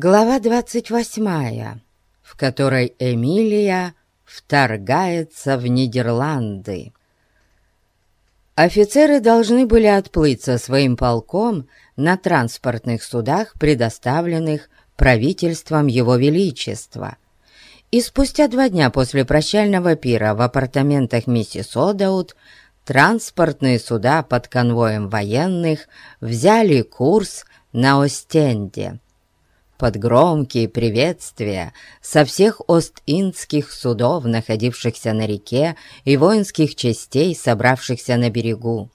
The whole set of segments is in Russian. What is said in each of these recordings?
Глава двадцать восьмая, в которой Эмилия вторгается в Нидерланды. Офицеры должны были отплыть со своим полком на транспортных судах, предоставленных правительством Его Величества. И спустя два дня после прощального пира в апартаментах миссис Одаут транспортные суда под конвоем военных взяли курс на Остенде. Под громкие приветствия со всех Ост-Индских судов, находившихся на реке, и воинских частей, собравшихся на берегу.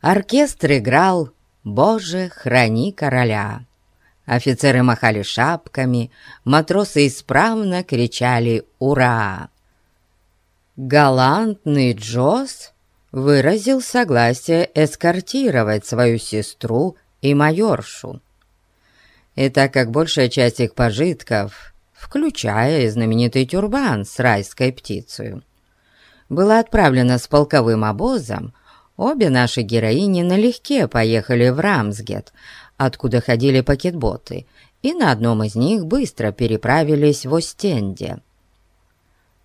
Оркестр играл «Боже, храни короля». Офицеры махали шапками, матросы исправно кричали «Ура!». Галантный Джосс выразил согласие эскортировать свою сестру и майоршу. И так как большая часть их пожитков, включая и знаменитый тюрбан с райской птицей, была отправлена с полковым обозом, обе наши героини налегке поехали в Рамсгет, откуда ходили пакетботы, и на одном из них быстро переправились в Остенде.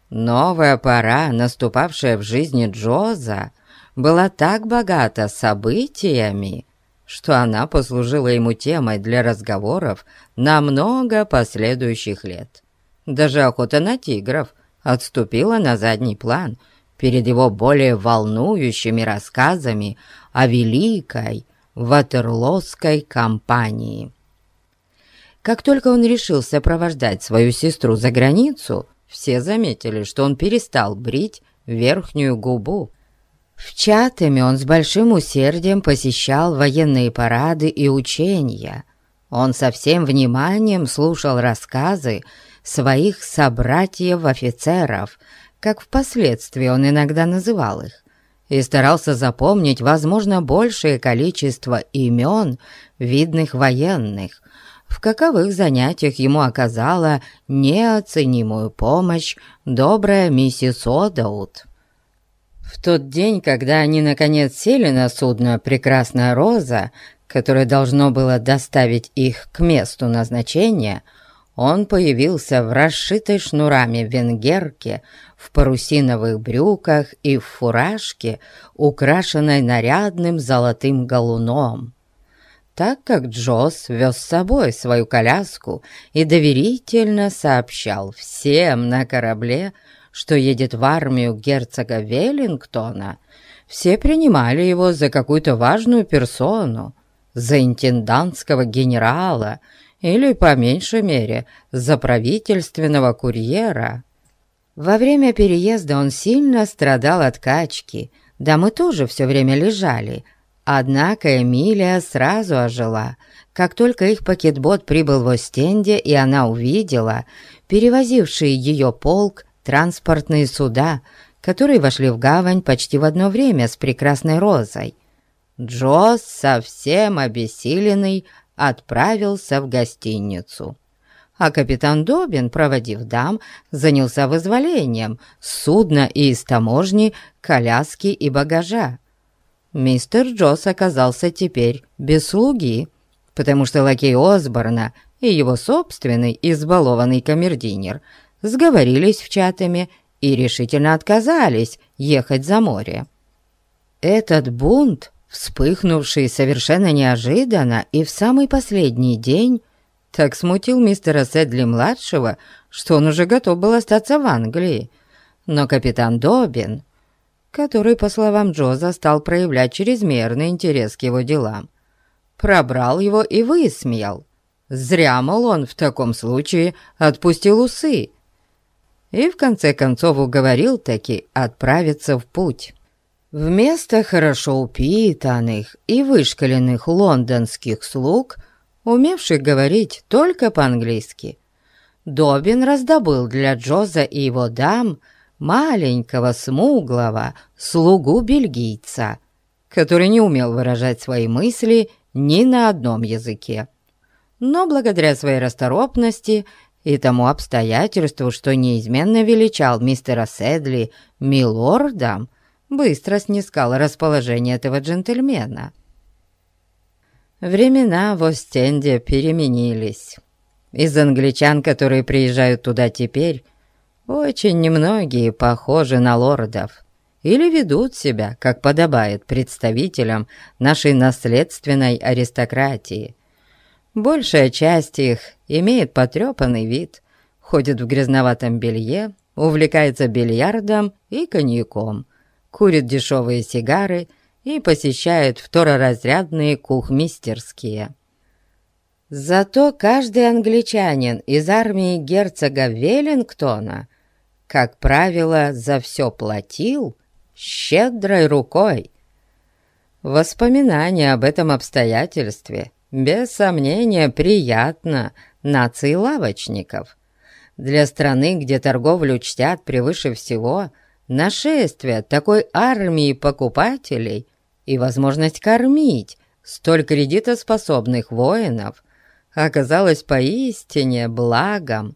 Новая пора, наступавшая в жизни Джоза, была так богата событиями, что она послужила ему темой для разговоров на много последующих лет. Даже охота на тигров отступила на задний план перед его более волнующими рассказами о великой Ватерлосской кампании. Как только он решил сопровождать свою сестру за границу, все заметили, что он перестал брить верхнюю губу, в Чатами он с большим усердием посещал военные парады и учения. Он со всем вниманием слушал рассказы своих собратьев-офицеров, как впоследствии он иногда называл их, и старался запомнить, возможно, большее количество имен видных военных, в каковых занятиях ему оказала неоценимую помощь добрая миссис Одаут. В тот день, когда они наконец сели на судно «Прекрасная роза», которое должно было доставить их к месту назначения, он появился в расшитой шнурами венгерке, в парусиновых брюках и в фуражке, украшенной нарядным золотым галуном. Так как Джосс вез с собой свою коляску и доверительно сообщал всем на корабле, что едет в армию герцога Веллингтона, все принимали его за какую-то важную персону, за интендантского генерала или, по меньшей мере, за правительственного курьера. Во время переезда он сильно страдал от качки, да мы тоже все время лежали, однако Эмилия сразу ожила, как только их пакетбот прибыл в Остенде, и она увидела перевозивший ее полк транспортные суда, которые вошли в гавань почти в одно время с прекрасной розой. Джосс, совсем обессиленный, отправился в гостиницу. А капитан Добин, проводив дам, занялся вызволением судна и из таможни, коляски и багажа. Мистер Джосс оказался теперь без слуги, потому что лакей Осборна и его собственный избалованный камердинер сговорились в чатами и решительно отказались ехать за море. Этот бунт, вспыхнувший совершенно неожиданно и в самый последний день, так смутил мистера Сэдли-младшего, что он уже готов был остаться в Англии. Но капитан Добин, который, по словам Джоза, стал проявлять чрезмерный интерес к его делам, пробрал его и высмеял. Зря, мол, он в таком случае отпустил усы и в конце концов уговорил таки отправиться в путь. Вместо хорошо упитанных и вышкаленных лондонских слуг, умевших говорить только по-английски, Добин раздобыл для Джоза и его дам маленького смуглого слугу-бельгийца, который не умел выражать свои мысли ни на одном языке. Но благодаря своей расторопности и тому обстоятельству, что неизменно величал мистера Седли милордом, быстро снискал расположение этого джентльмена. Времена в Остенде переменились. из англичан, которые приезжают туда теперь, очень немногие похожи на лордов или ведут себя, как подобает представителям нашей наследственной аристократии. Большая часть их имеет потрепанный вид, ходит в грязноватом белье, увлекается бильярдом и коньяком, курит дешевые сигары и посещает второразрядные кухмистерские. Зато каждый англичанин из армии герцога Веллингтона, как правило, за все платил щедрой рукой. Воспоминание об этом обстоятельстве, без сомнения, приятно нации лавочников. Для страны, где торговлю чтят превыше всего, нашествие такой армии покупателей и возможность кормить столь кредитоспособных воинов – оказалась поистине благом,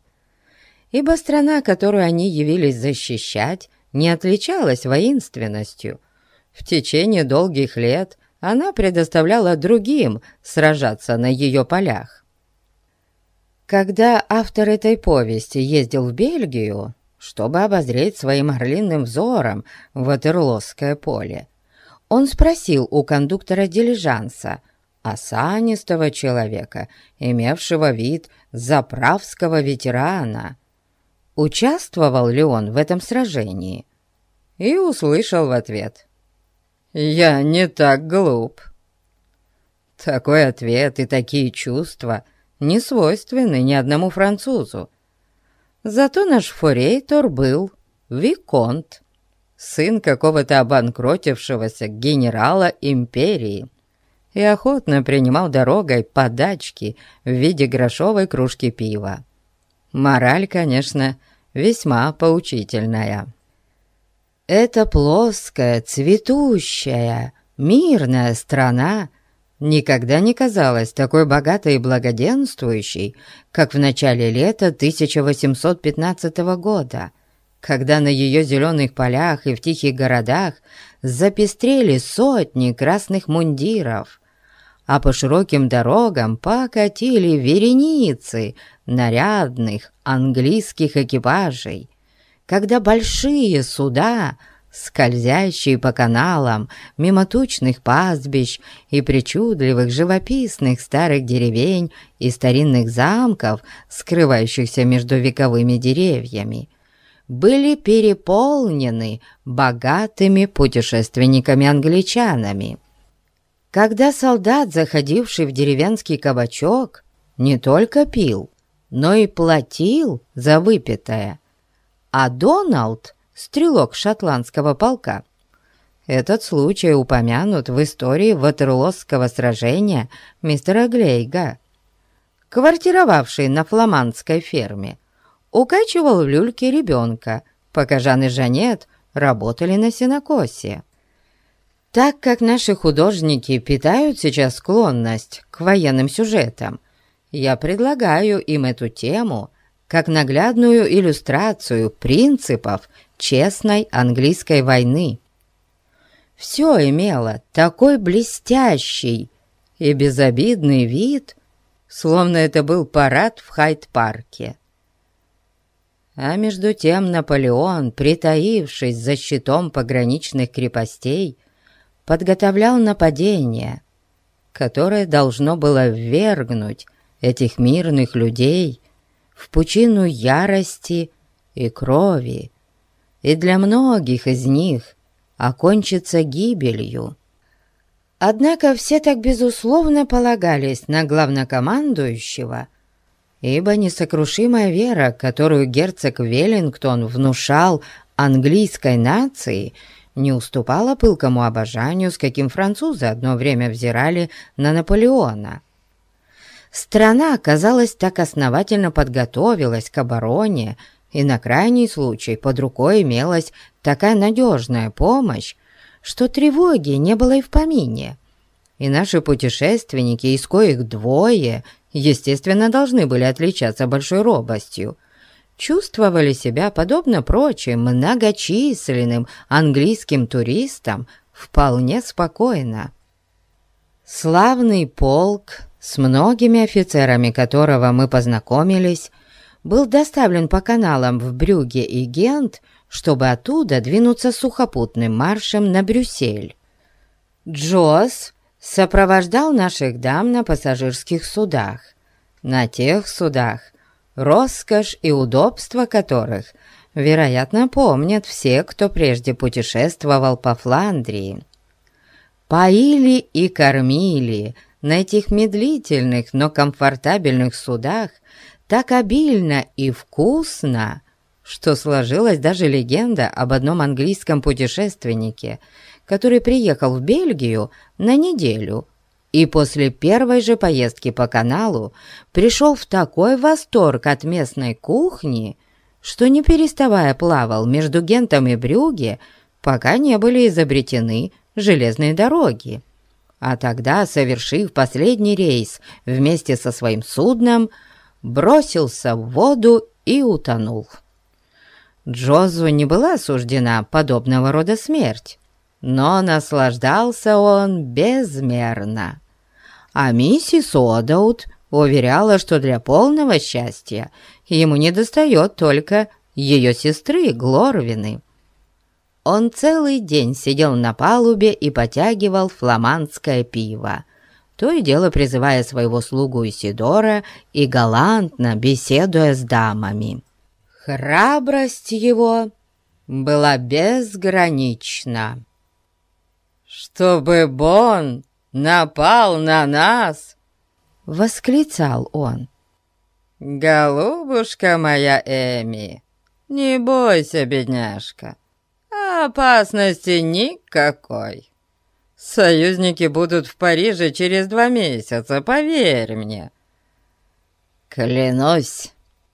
ибо страна, которую они явились защищать, не отличалась воинственностью. В течение долгих лет она предоставляла другим сражаться на ее полях. Когда автор этой повести ездил в Бельгию, чтобы обозреть своим орлиным взором Ватерлосское поле, он спросил у кондуктора дилижанса – осанистого человека, имевшего вид заправского ветерана. Участвовал ли он в этом сражении? И услышал в ответ. «Я не так глуп». Такой ответ и такие чувства не свойственны ни одному французу. Зато наш форейтор был Виконт, сын какого-то обанкротившегося генерала империи и охотно принимал дорогой подачки в виде грошовой кружки пива. Мораль, конечно, весьма поучительная. Эта плоская, цветущая, мирная страна. Никогда не казалась такой богатой и благоденствующей, как в начале лета 1815 года, когда на ее зеленых полях и в тихих городах запестрели сотни красных мундиров, а по широким дорогам покатили вереницы нарядных английских экипажей, когда большие суда, скользящие по каналам мимо тучных пастбищ и причудливых живописных старых деревень и старинных замков, скрывающихся между вековыми деревьями, были переполнены богатыми путешественниками-англичанами. Когда солдат, заходивший в деревенский кабачок, не только пил, но и платил за выпитое, а Доналд, стрелок шотландского полка, этот случай упомянут в истории Ватерлосского сражения мистера Глейга, квартировавший на фламандской ферме, укачивал в люльке ребенка, пока Жан и Жанет работали на сенокосе. Так как наши художники питают сейчас склонность к военным сюжетам, я предлагаю им эту тему как наглядную иллюстрацию принципов честной английской войны. Все имело такой блестящий и безобидный вид, словно это был парад в Хайт-парке. А между тем Наполеон, притаившись за щитом пограничных крепостей, подготовлял нападение, которое должно было ввергнуть этих мирных людей в пучину ярости и крови, и для многих из них окончится гибелью. Однако все так безусловно полагались на главнокомандующего, ибо несокрушимая вера, которую герцог Веллингтон внушал английской нации – не уступала пылкому обожанию, с каким французы одно время взирали на Наполеона. Страна, казалось, так основательно подготовилась к обороне, и на крайний случай под рукой имелась такая надежная помощь, что тревоги не было и в помине. И наши путешественники, из коих двое, естественно, должны были отличаться большой робостью, чувствовали себя, подобно прочим многочисленным английским туристам, вполне спокойно. Славный полк с многими офицерами которого мы познакомились, был доставлен по каналам в Брюге и Гент, чтобы оттуда двинуться сухопутным маршем на Брюссель. Джосс сопровождал наших дам на пассажирских судах, на тех судах, роскошь и удобство которых, вероятно, помнят все, кто прежде путешествовал по Фландрии. Поили и кормили на этих медлительных, но комфортабельных судах так обильно и вкусно, что сложилась даже легенда об одном английском путешественнике, который приехал в Бельгию на неделю и после первой же поездки по каналу пришел в такой восторг от местной кухни, что не переставая плавал между Гентом и Брюге, пока не были изобретены железные дороги. А тогда, совершив последний рейс вместе со своим судном, бросился в воду и утонул. Джозу не была осуждена подобного рода смерть, но наслаждался он безмерно. А миссис Одаут уверяла, что для полного счастья ему недостает только ее сестры Глорвины. Он целый день сидел на палубе и потягивал фламандское пиво, то и дело призывая своего слугу Исидора и галантно беседуя с дамами. Храбрость его была безгранична. «Чтобы Бон напал на нас!» — восклицал он. «Голубушка моя Эми, не бойся, бедняжка, опасности никакой. Союзники будут в Париже через два месяца, поверь мне». «Клянусь,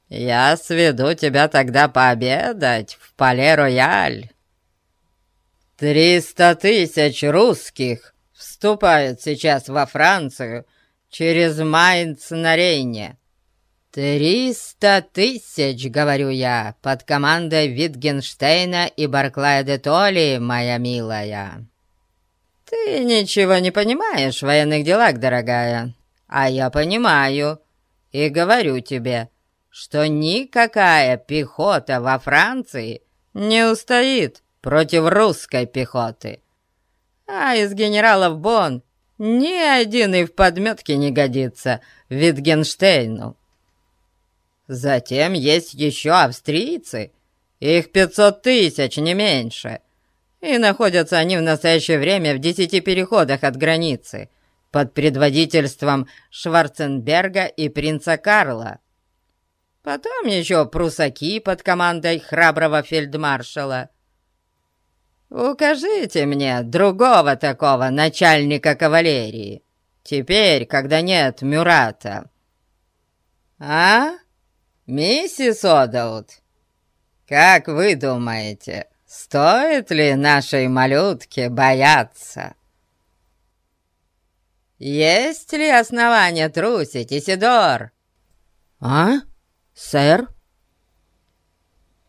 я сведу тебя тогда пообедать в Пале-Рояль. Триста тысяч русских вступают сейчас во Францию через Майнц на Рейне. Триста тысяч, говорю я, под командой Витгенштейна и Барклая де Толли, моя милая. Ты ничего не понимаешь в военных делах, дорогая, а я понимаю и говорю тебе — что никакая пехота во Франции не устоит против русской пехоты. А из генералов Бон ни один и в подметке не годится Витгенштейну. Затем есть еще австрийцы, их пятьсот тысяч, не меньше, и находятся они в настоящее время в десяти переходах от границы под предводительством Шварценберга и принца Карла. Потом еще прусаки под командой храброго фельдмаршала. Укажите мне другого такого начальника кавалерии, теперь, когда нет Мюрата. А, миссис Одаут, как вы думаете, стоит ли нашей малютке бояться? Есть ли основания трусить, Исидор? А? «Сэр?»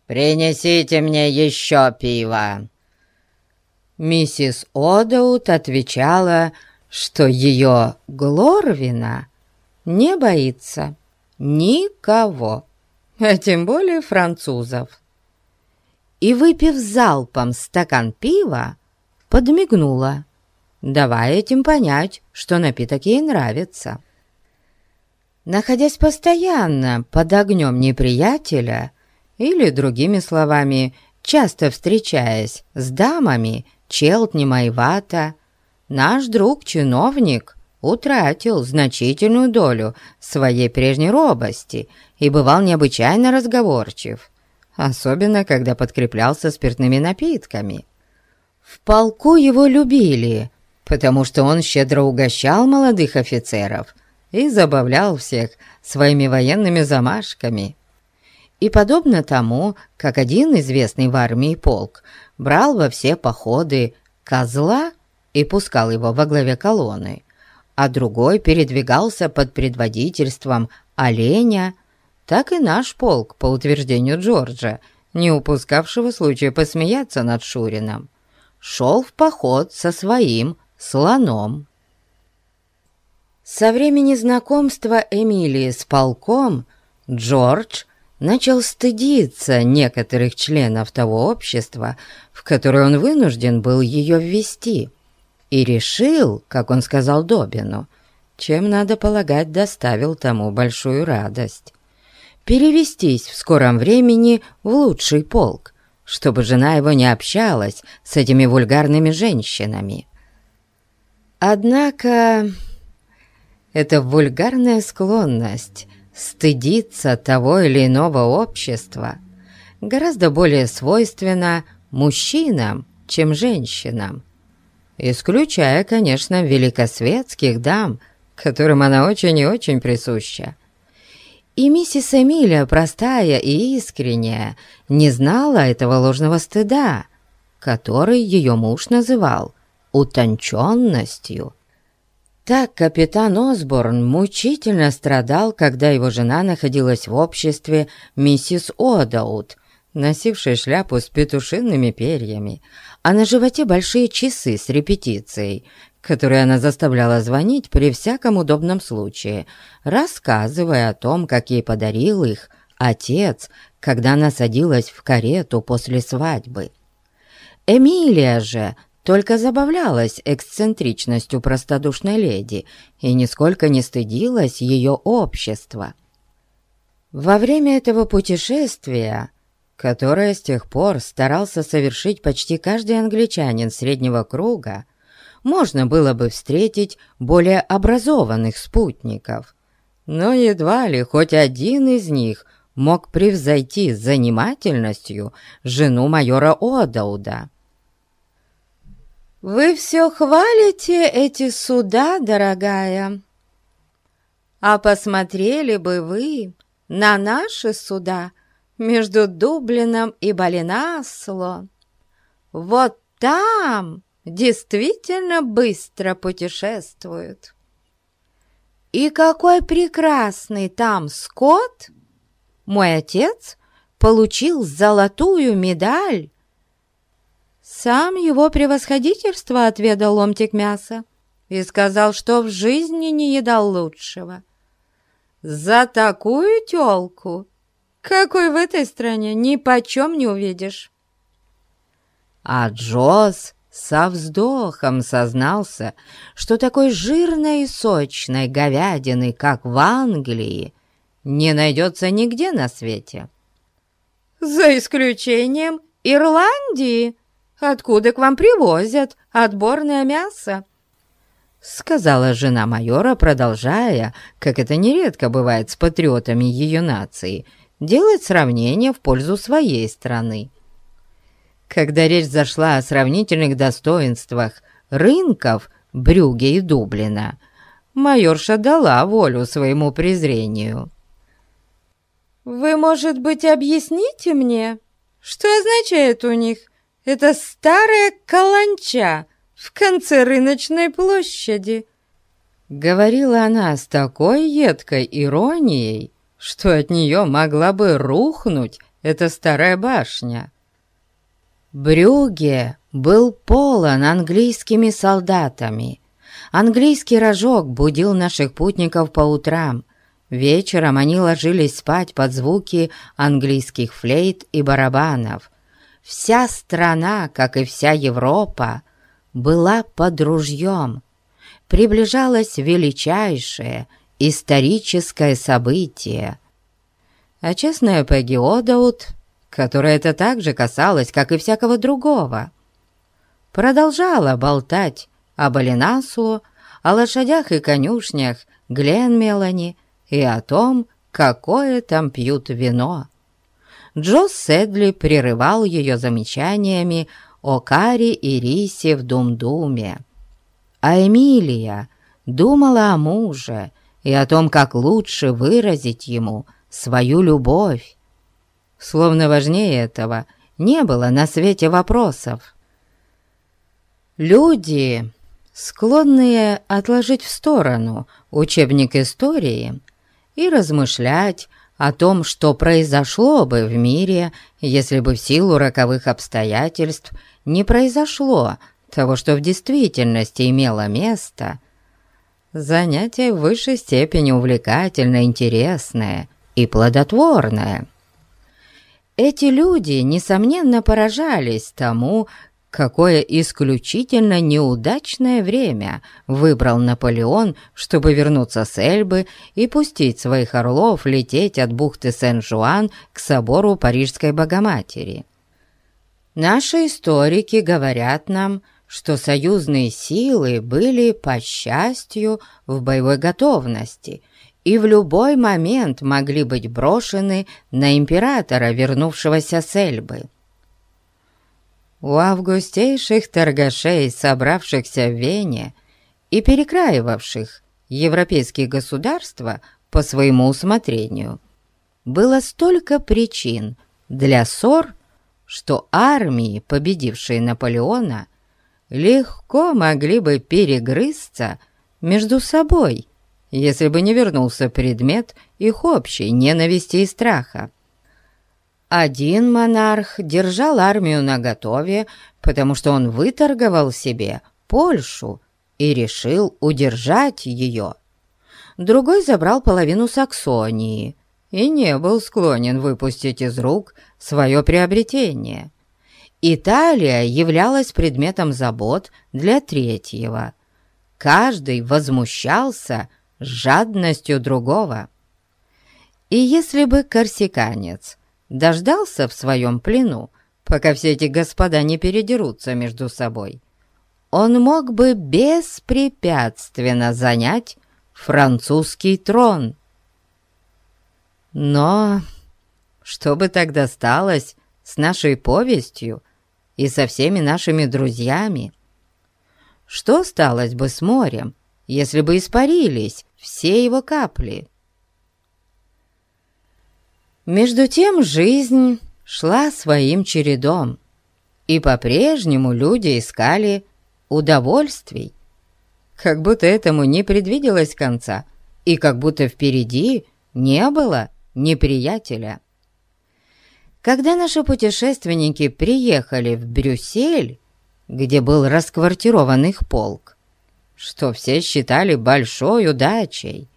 «Принесите мне еще пива!» Миссис Одаут отвечала, что ее Глорвина не боится никого, а тем более французов. И, выпив залпом стакан пива, подмигнула, давая этим понять, что напиток ей нравится. Находясь постоянно под огнем неприятеля, или, другими словами, часто встречаясь с дамами Челтнима и Вата, наш друг-чиновник утратил значительную долю своей прежней робости и бывал необычайно разговорчив, особенно когда подкреплялся спиртными напитками. В полку его любили, потому что он щедро угощал молодых офицеров и забавлял всех своими военными замашками. И подобно тому, как один известный в армии полк брал во все походы козла и пускал его во главе колонны, а другой передвигался под предводительством оленя, так и наш полк, по утверждению Джорджа, не упускавшего случая посмеяться над Шурином, шел в поход со своим слоном. Со времени знакомства Эмилии с полком Джордж начал стыдиться некоторых членов того общества, в которое он вынужден был ее ввести, и решил, как он сказал Добину, чем, надо полагать, доставил тому большую радость, перевестись в скором времени в лучший полк, чтобы жена его не общалась с этими вульгарными женщинами. Однако эта вульгарная склонность стыдиться того или иного общества гораздо более свойственна мужчинам, чем женщинам, исключая, конечно, великосветских дам, которым она очень и очень присуща. И миссис Эмилия, простая и искренняя, не знала этого ложного стыда, который ее муж называл утонченностью. Так капитан Осборн мучительно страдал, когда его жена находилась в обществе миссис Одаут, носившей шляпу с петушиными перьями, а на животе большие часы с репетицией, которые она заставляла звонить при всяком удобном случае, рассказывая о том, как ей подарил их отец, когда она садилась в карету после свадьбы. Эмилия же только забавлялась эксцентричностью простодушной леди и нисколько не стыдилась ее общества. Во время этого путешествия, которое с тех пор старался совершить почти каждый англичанин среднего круга, можно было бы встретить более образованных спутников, но едва ли хоть один из них мог превзойти занимательностью жену майора Одауда. «Вы все хвалите эти суда, дорогая. А посмотрели бы вы на наши суда между Дублином и Балинасло. Вот там действительно быстро путешествуют. И какой прекрасный там скот! Мой отец получил золотую медаль сам его превосходительство отведал ломтик мяса и сказал, что в жизни не едал лучшего. За такую тёлку, какой в этой стране, ни почем не увидишь. А Джоз со вздохом сознался, что такой жирной и сочной говядины, как в Англии, не найдется нигде на свете. «За исключением Ирландии», откуда к вам привозят отборное мясо?» Сказала жена майора, продолжая, как это нередко бывает с патриотами ее нации, делать сравнение в пользу своей страны. Когда речь зашла о сравнительных достоинствах рынков Брюге и Дублина, майорша дала волю своему презрению. «Вы, может быть, объясните мне, что означает у них это старая каланча в конце рыночной площади!» Говорила она с такой едкой иронией, что от нее могла бы рухнуть эта старая башня. Брюге был полон английскими солдатами. Английский рожок будил наших путников по утрам. Вечером они ложились спать под звуки английских флейт и барабанов. Вся страна, как и вся Европа, была под ружьем. Приближалось величайшее историческое событие. А честная Пегги Одаут, которая это так же касалось, как и всякого другого, продолжала болтать об Алинаслу, о лошадях и конюшнях Гленмелани и о том, какое там пьют вино. Джо Седли прерывал ее замечаниями о Каре и Рисе в Думдуме. А Эмилия думала о муже и о том, как лучше выразить ему свою любовь. Словно важнее этого не было на свете вопросов. Люди, склонные отложить в сторону учебник истории и размышлять о том, что произошло бы в мире, если бы в силу роковых обстоятельств не произошло того, что в действительности имело место, Занятие в высшей степени увлекательное, интересное и плодотворное. Эти люди, несомненно, поражались тому, какое исключительно неудачное время выбрал Наполеон, чтобы вернуться с Эльбы и пустить своих орлов лететь от бухты Сен-Жуан к собору Парижской Богоматери. Наши историки говорят нам, что союзные силы были, по счастью, в боевой готовности и в любой момент могли быть брошены на императора, вернувшегося с Эльбы. У августейших торгашей, собравшихся в Вене и перекраивавших европейские государства по своему усмотрению, было столько причин для ссор, что армии, победившие Наполеона, легко могли бы перегрызться между собой, если бы не вернулся предмет их общей ненависти и страха. Один монарх держал армию наготове, потому что он выторговал себе Польшу и решил удержать ее. Другой забрал половину Саксонии и не был склонен выпустить из рук свое приобретение – Италия являлась предметом забот для третьего. Каждый возмущался жадностью другого. И если бы корсиканец дождался в своем плену, пока все эти господа не передерутся между собой, он мог бы беспрепятственно занять французский трон. Но что бы тогда сталось с нашей повестью и со всеми нашими друзьями. Что сталось бы с морем, если бы испарились все его капли? Между тем жизнь шла своим чередом, и по-прежнему люди искали удовольствий, как будто этому не предвиделось конца, и как будто впереди не было неприятеля. Когда наши путешественники приехали в Брюссель, где был расквартирован их полк, что все считали большой удачей,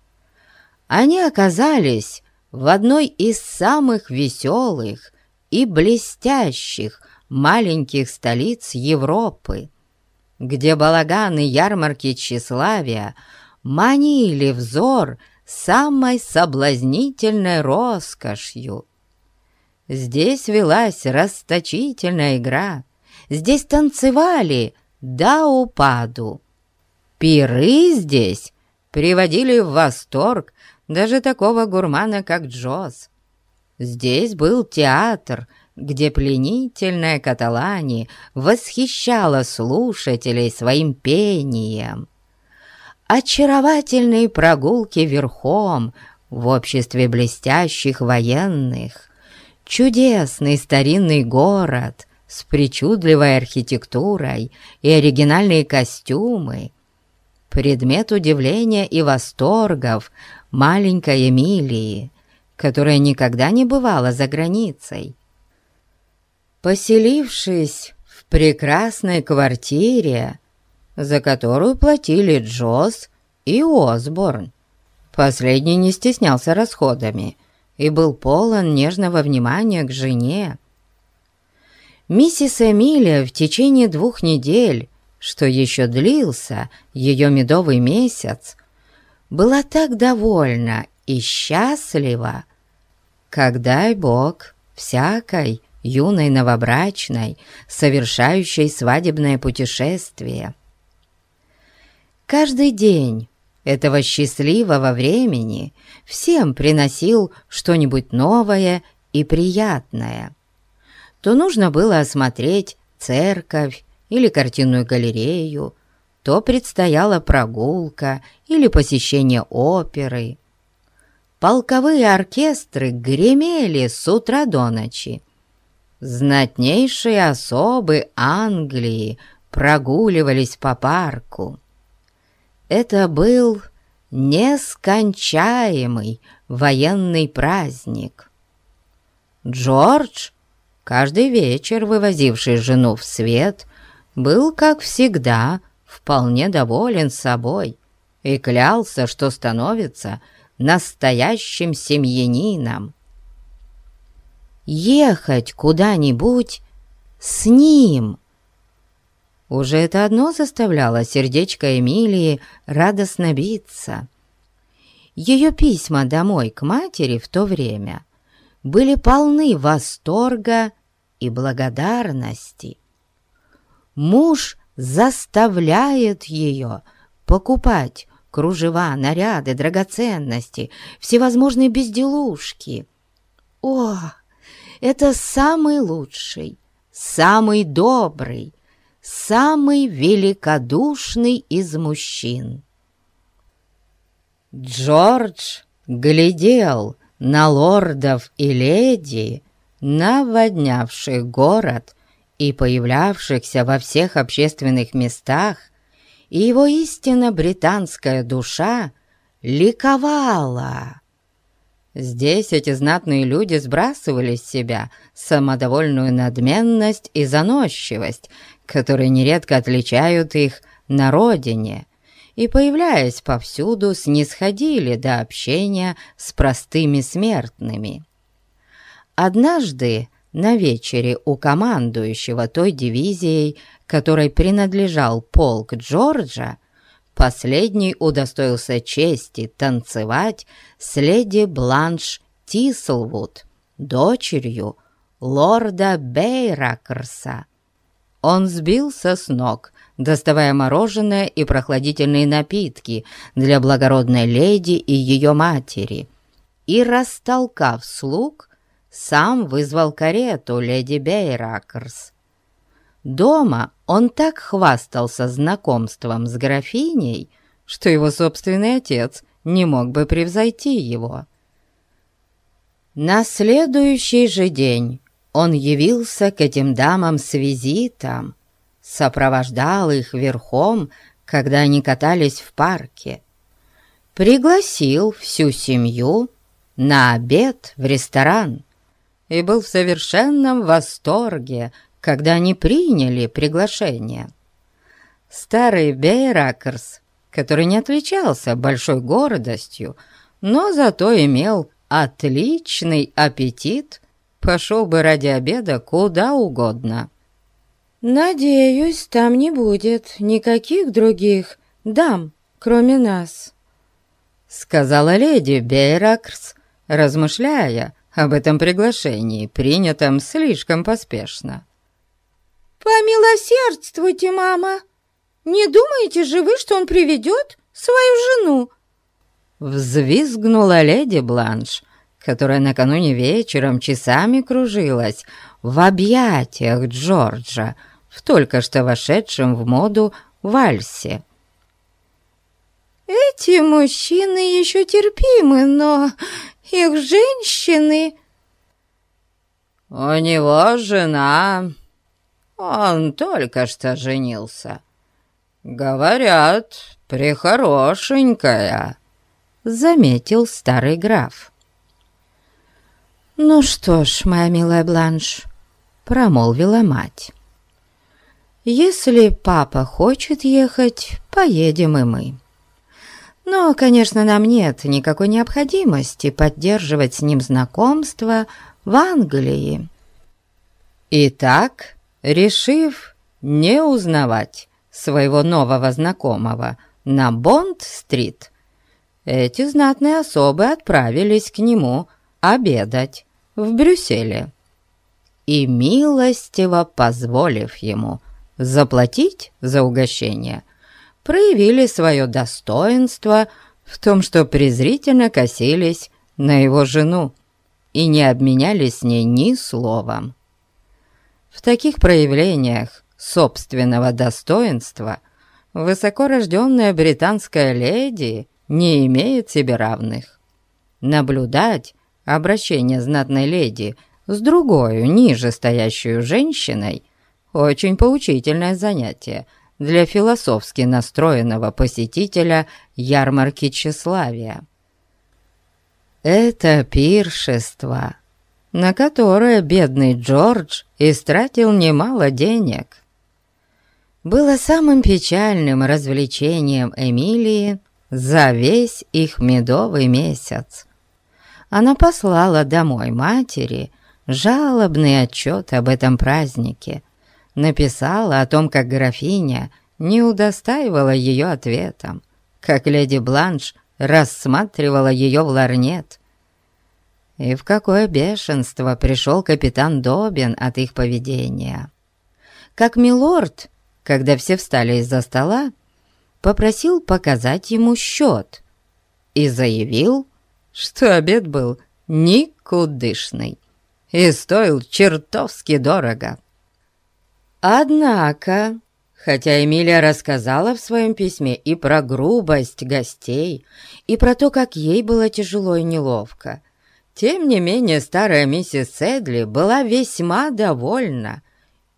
они оказались в одной из самых веселых и блестящих маленьких столиц Европы, где балаганы ярмарки тщеславия манили взор самой соблазнительной роскошью Здесь велась расточительная игра, здесь танцевали до упаду. Пиры здесь приводили в восторг даже такого гурмана, как Джоз. Здесь был театр, где пленительная Каталани восхищала слушателей своим пением. Очаровательные прогулки верхом в обществе блестящих военных, Чудесный старинный город с причудливой архитектурой и оригинальные костюмы. Предмет удивления и восторгов маленькой Эмилии, которая никогда не бывала за границей. Поселившись в прекрасной квартире, за которую платили Джоз и Осборн, последний не стеснялся расходами – и был полон нежного внимания к жене. Миссис Эмилия в течение двух недель, что еще длился ее медовый месяц, была так довольна и счастлива, как, дай Бог, всякой юной новобрачной, совершающей свадебное путешествие. Каждый день этого счастливого времени всем приносил что-нибудь новое и приятное. То нужно было осмотреть церковь или картинную галерею, то предстояла прогулка или посещение оперы. Полковые оркестры гремели с утра до ночи. Знатнейшие особы Англии прогуливались по парку. Это был нескончаемый военный праздник. Джордж, каждый вечер вывозивший жену в свет, был, как всегда, вполне доволен собой и клялся, что становится настоящим семьянином. Ехать куда-нибудь с ним. Уже это одно заставляло сердечко Эмилии радостно биться. Ее письма домой к матери в то время были полны восторга и благодарности. Муж заставляет ее покупать кружева, наряды, драгоценности, всевозможные безделушки. О, это самый лучший, самый добрый, самый великодушный из мужчин. Джордж глядел на лордов и леди, наводнявших город и появлявшихся во всех общественных местах, и его истинно британская душа ликовала. Здесь эти знатные люди сбрасывали с себя самодовольную надменность и заносчивость, которые нередко отличают их на родине, и, появляясь повсюду, снисходили до общения с простыми смертными. Однажды на вечере у командующего той дивизией, которой принадлежал полк Джорджа, последний удостоился чести танцевать с леди Бланш Тислвуд, дочерью лорда Бейракерса. Он сбился с ног, доставая мороженое и прохладительные напитки для благородной леди и ее матери, и, растолкав слуг, сам вызвал карету леди Бейракерс. Дома он так хвастался знакомством с графиней, что его собственный отец не мог бы превзойти его. На следующий же день он явился к этим дамам с визитом, сопровождал их верхом, когда они катались в парке, пригласил всю семью на обед в ресторан и был в совершенном восторге, когда они приняли приглашение. Старый Бейракерс, который не отличался большой гордостью, но зато имел отличный аппетит, пошел бы ради обеда куда угодно. «Надеюсь, там не будет никаких других дам, кроме нас», — сказала леди Бейракерс, размышляя об этом приглашении, принятом слишком поспешно. «Помилосердствуйте, мама! Не думаете же вы, что он приведет свою жену?» Взвизгнула леди Бланш, которая накануне вечером часами кружилась в объятиях Джорджа в только что вошедшем в моду вальсе. «Эти мужчины еще терпимы, но их женщины...» «У него жена. Он только что женился. Говорят, прихорошенькая», — заметил старый граф. «Ну что ж, моя милая Бланш», — промолвила мать. «Если папа хочет ехать, поедем и мы». Но, конечно, нам нет никакой необходимости поддерживать с ним знакомство в Англии. Итак, решив не узнавать своего нового знакомого на Бонд-стрит, эти знатные особы отправились к нему обедать в Брюсселе и, милостиво позволив ему заплатить за угощение – проявили свое достоинство в том, что презрительно косились на его жену и не обменялись с ней ни словом. В таких проявлениях собственного достоинства высокорожденная британская леди не имеет себе равных. Наблюдать обращение знатной леди с другой, ниже стоящей женщиной – очень поучительное занятие – для философски настроенного посетителя ярмарки тщеславия. Это пиршество, на которое бедный Джордж истратил немало денег, было самым печальным развлечением Эмилии за весь их медовый месяц. Она послала домой матери жалобный отчет об этом празднике, написала о том, как графиня не удостаивала ее ответом, как леди Бланш рассматривала ее в ларнет, и в какое бешенство пришел капитан Добин от их поведения. Как милорд, когда все встали из-за стола, попросил показать ему счет и заявил, что обед был никудышный и стоил чертовски дорого. Однако, хотя Эмилия рассказала в своем письме и про грубость гостей, и про то, как ей было тяжело и неловко, тем не менее старая миссис Седли была весьма довольна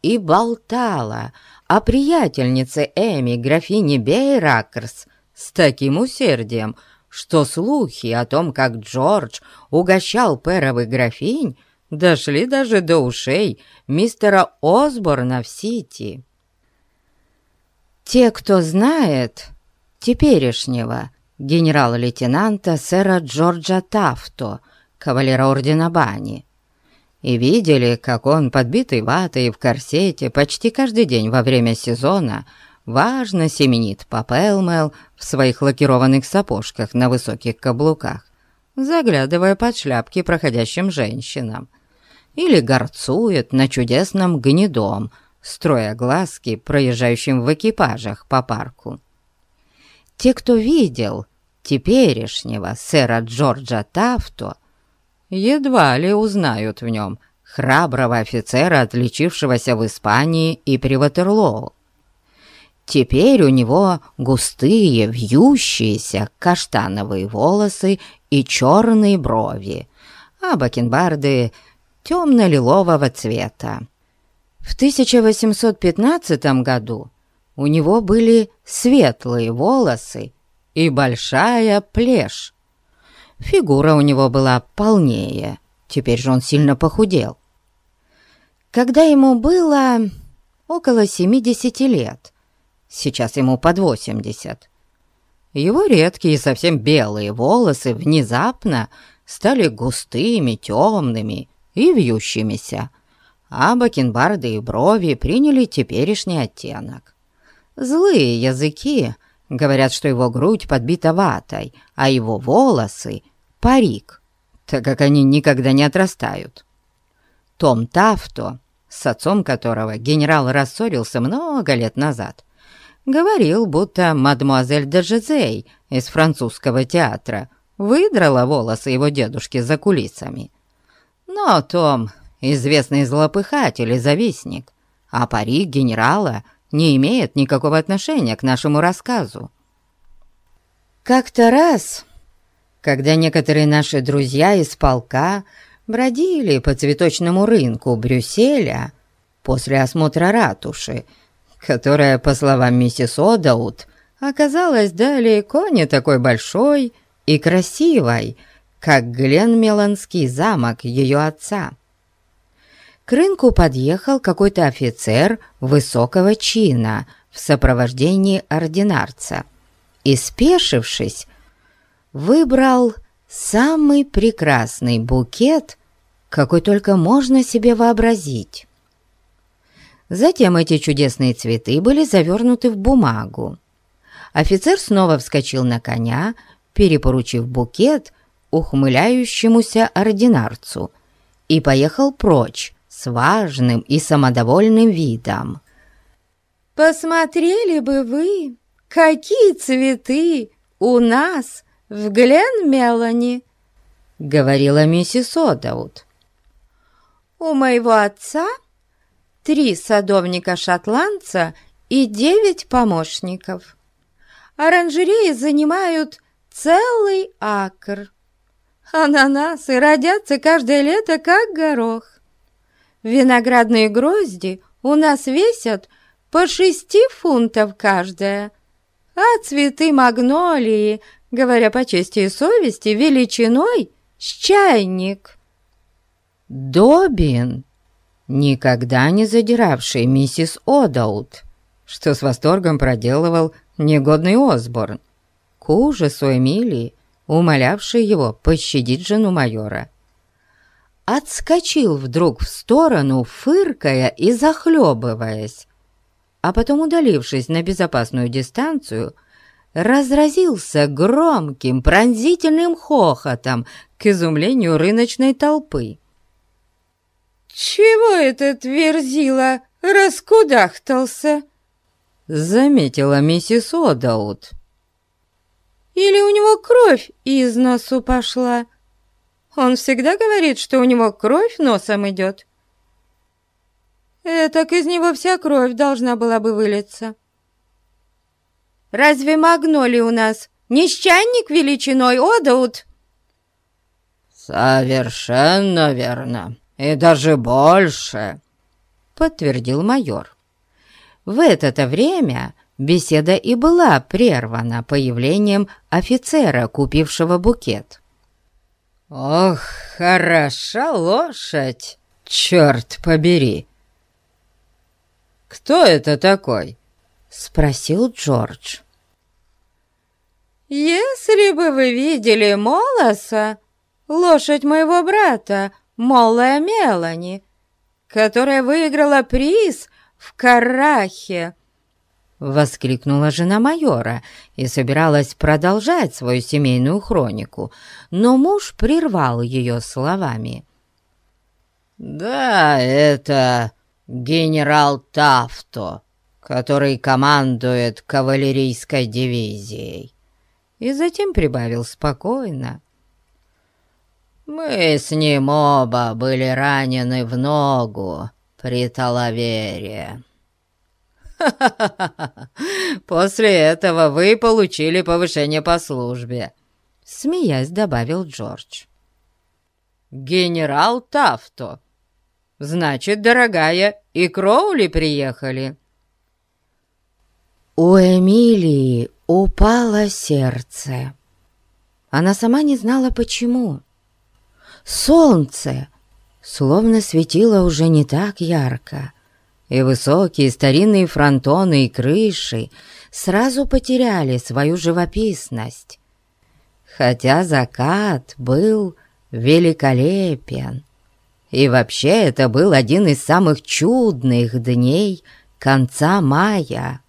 и болтала о приятельнице Эми, графине Бейракерс, с таким усердием, что слухи о том, как Джордж угощал Перовых графинь, дошли даже до ушей мистера Осборна в Сити. Те, кто знает теперешнего генерал-лейтенанта сэра Джорджа Тафто, кавалера ордена Бани, и видели, как он, подбитый ватой в корсете, почти каждый день во время сезона важно семенит по Пелмел в своих лакированных сапожках на высоких каблуках, заглядывая под шляпки проходящим женщинам, или горцует на чудесном гнедом, строя глазки проезжающим в экипажах по парку. Те, кто видел теперешнего сэра Джорджа Тафто, едва ли узнают в нем храброго офицера, отличившегося в Испании и при Ватерлоу. Теперь у него густые, вьющиеся каштановые волосы и черные брови, а бакенбарды темно-лилового цвета. В 1815 году у него были светлые волосы и большая плешь, Фигура у него была полнее, теперь же он сильно похудел. Когда ему было около 70 лет, сейчас ему под 80, его редкие совсем белые волосы внезапно стали густыми, темными и вьющимися, а бакенбарды и брови приняли теперешний оттенок. Злые языки Говорят, что его грудь подбита ватой, а его волосы — парик, так как они никогда не отрастают. Том Тафто, с отцом которого генерал рассорился много лет назад, говорил, будто мадемуазель де Жизей из французского театра выдрала волосы его дедушки за кулисами. Но Том — известный злопыхатель и завистник, а парик генерала — не имеет никакого отношения к нашему рассказу. Как-то раз, когда некоторые наши друзья из полка бродили по цветочному рынку Брюсселя после осмотра ратуши, которая, по словам миссис Одаут, оказалась далеко не такой большой и красивой, как Гленмеланский замок ее отца к рынку подъехал какой-то офицер высокого чина в сопровождении ординарца и, спешившись, выбрал самый прекрасный букет, какой только можно себе вообразить. Затем эти чудесные цветы были завернуты в бумагу. Офицер снова вскочил на коня, перепоручив букет ухмыляющемуся ординарцу, и поехал прочь, с важным и самодовольным видом. «Посмотрели бы вы, какие цветы у нас в Глен-Мелани!» — говорила миссис Одаут. «У моего отца три садовника-шотландца и девять помощников. Оранжереи занимают целый акр. Ананасы родятся каждое лето, как горох. Виноградные грозди у нас весят по шести фунтов каждая, а цветы магнолии, говоря по чести и совести, величиной с чайник. Добин, никогда не задиравший миссис Одаут, что с восторгом проделывал негодный Осборн, к ужасу Эмилии, умолявшей его пощадить жену майора, отскочил вдруг в сторону, фыркая и захлебываясь, а потом, удалившись на безопасную дистанцию, разразился громким пронзительным хохотом к изумлению рыночной толпы. «Чего этот верзила раскудахтался?» — заметила миссис Одаут. «Или у него кровь из носу пошла? Он всегда говорит, что у него кровь носом идет. Этак из него вся кровь должна была бы вылиться. Разве Магноли у нас несчанник величиной, Одаут?» «Совершенно верно», и даже больше», — подтвердил майор. В это время беседа и была прервана появлением офицера, купившего букет. «Ох, хороша лошадь, черт побери!» «Кто это такой?» — спросил Джордж. «Если бы вы видели Молоса, лошадь моего брата, Моллая Мелани, которая выиграла приз в Карахе!» Воскликнула жена майора и собиралась продолжать свою семейную хронику, но муж прервал ее словами. «Да, это генерал Тафто, который командует кавалерийской дивизией». И затем прибавил спокойно. Мы с ним оба были ранены в ногу при Талавере. После этого вы получили повышение по службе», — смеясь добавил Джордж. «Генерал Тафто. Значит, дорогая, и Кроули приехали». У Эмилии упало сердце. Она сама не знала, почему. Солнце словно светило уже не так ярко, и высокие старинные фронтоны и крыши сразу потеряли свою живописность. Хотя закат был великолепен, и вообще это был один из самых чудных дней конца мая.